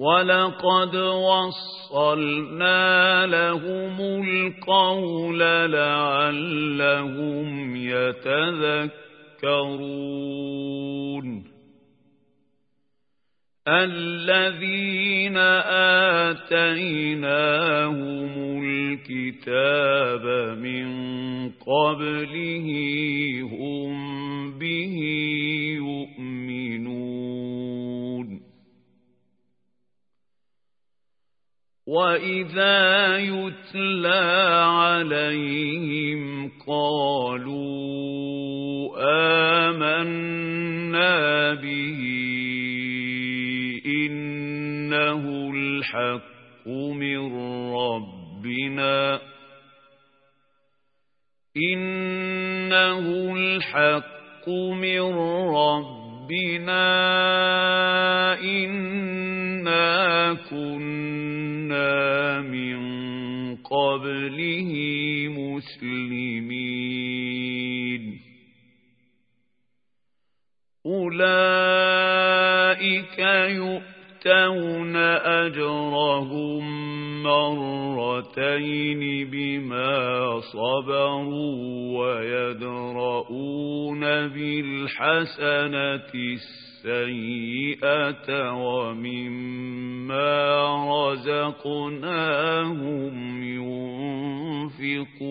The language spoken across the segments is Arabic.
ولقد وصلنا لهم القول لعلهم يتذكرون الذين آتيناهم الكتاب من قبله هم وإذا يتلى عليهم قالوا آمنا به إنه الحق من ربنا إنه الحق من ربنا إنا كنا من قبله مسلمين. أولئك يؤتون أجرهم مرتين بما صبروا ويدرؤون بالحسنة السيئة ومما رزقناهم ينفقون.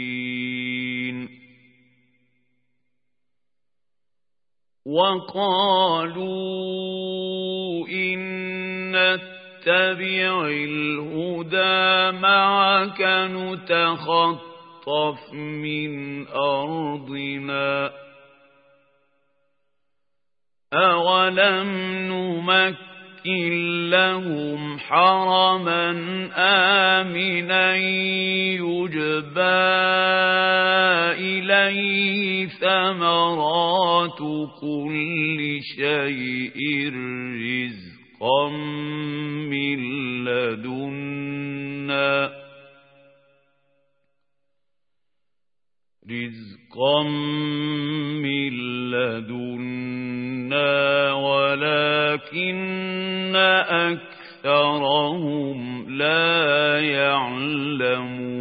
وقالوا إن نتبع الهدى معك نتخطف من أرضنا. أولم نمكن نُمَكِّن لَّهُمْ حَرَمًا آمِنًا يُجْبَىٰ إِلَيْهِ ثَمَرَاتُ كُلِّ شَيْءٍ رِّزْقًا مِّن لَّدُنَّا رِزْقًا مِّن لَّدُنَّا ولكن أكثرهم لا يعلمون.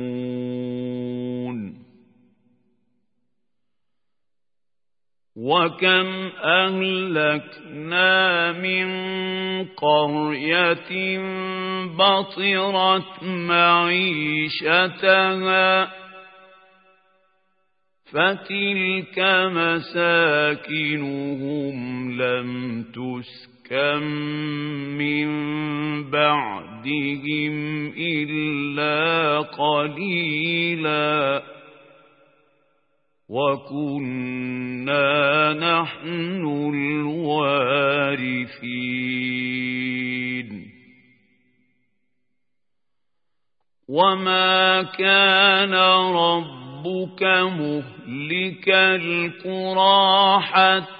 وكم أهلكنا من قرية بطرت معيشتها فتلك مساكنهم لم تسكن. من بعدهم إلا قليلا وكنا نحن الوارثين وما كان رب ربك مهلك القرى حتى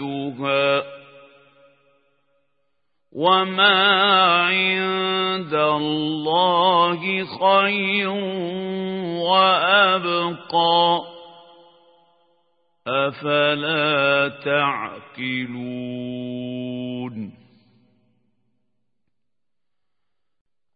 وزينتها وما عند الله خير وأبقى أفلا تعقلون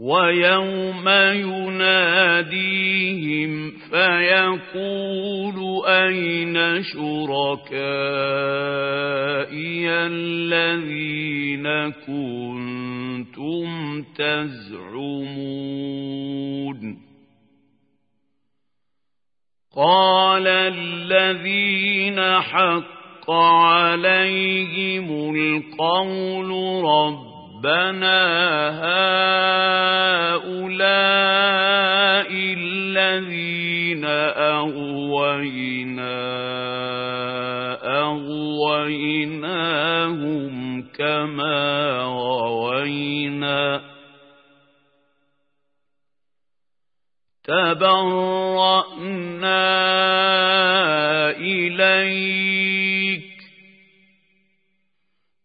ويوم يناديهم فيقول أين شركائي الذين كنتم تزعمون؟ قال الذين حق عليهم القول رب ربنا هؤلاء الذين أغوينا أغويناهم كما غوينا. تبرأنا إليك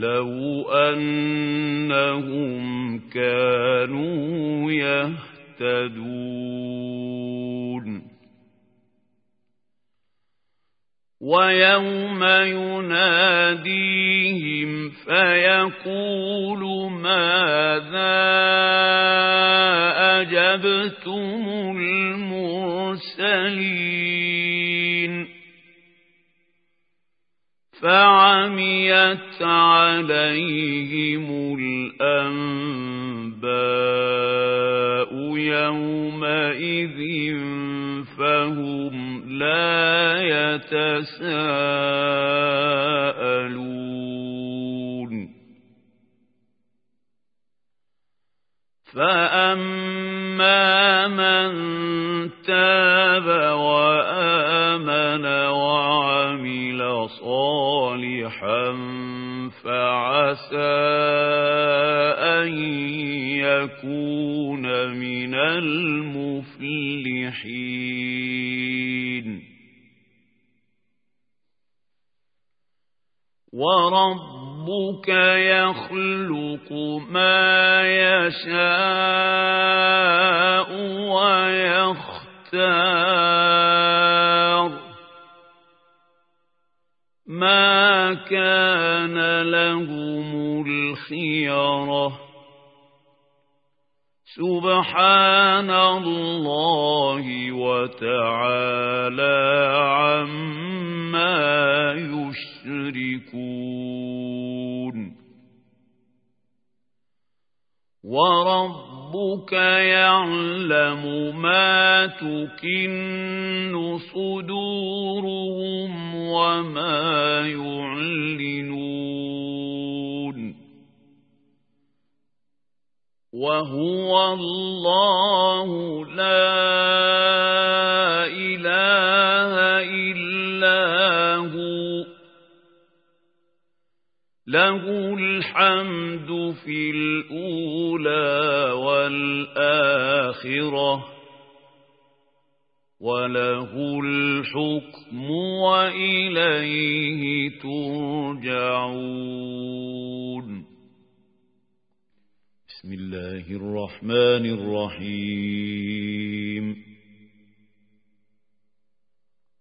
لو أنهم كانوا يهتدون ويوم يناديهم فيقول ماذا أجبتم المرسلين فعميت عليهم الأنباء يومئذ فهم لا يتساءلون. فأما من تاب وآمن فعسى أن يكون من المفلحين وربك يخلق ما يشاء ويختار ما كان لهم الخيرة. سبحان الله وتعالى عما يشركون. وربك يعلم ما تكن صدورهم وما يعلنون وهو الله لا إله له الحمد في الأولى والآخرة وله الحكم وإليه ترجعون. بسم الله الرحمن الرحيم.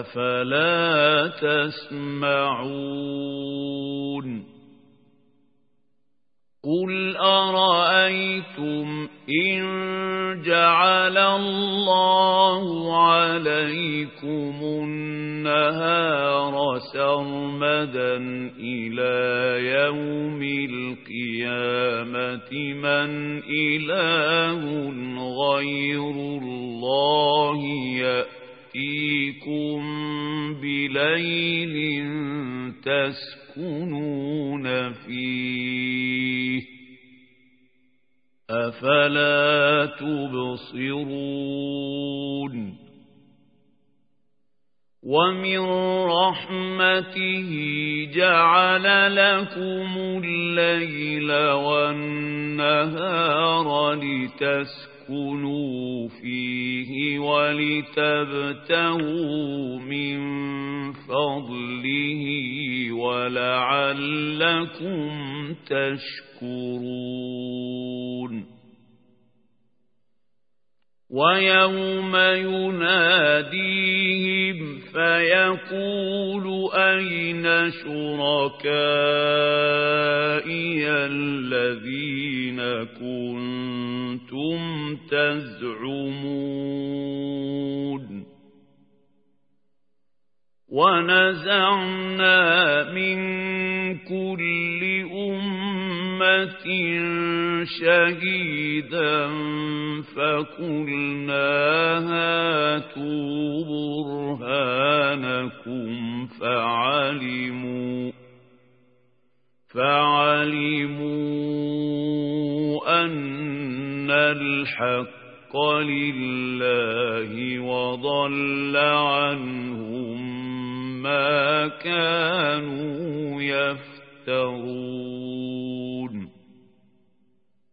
أفلا تسمعون قل أرأيتم إن جعل الله عليكم النهار سرمدا إلى يوم القيامة من إله غير الله يأتي يأتيكم بليل تسكنون فيه أفلا تبصرون ومن رحمته جعل لكم الليل والنهار لتسكنوا لتسكنوا فيه ولتبتغوا من فضله ولعلكم تشكرون ويوم يناديهم فيقول أين شركائي الذين كنتم تزعمون؟ ونزعنا من كل أمة شهيدا فقلنا هاتوا برهانكم فعلموا فعلموا أن الحق لله وضل عنهم ما كانوا يفترون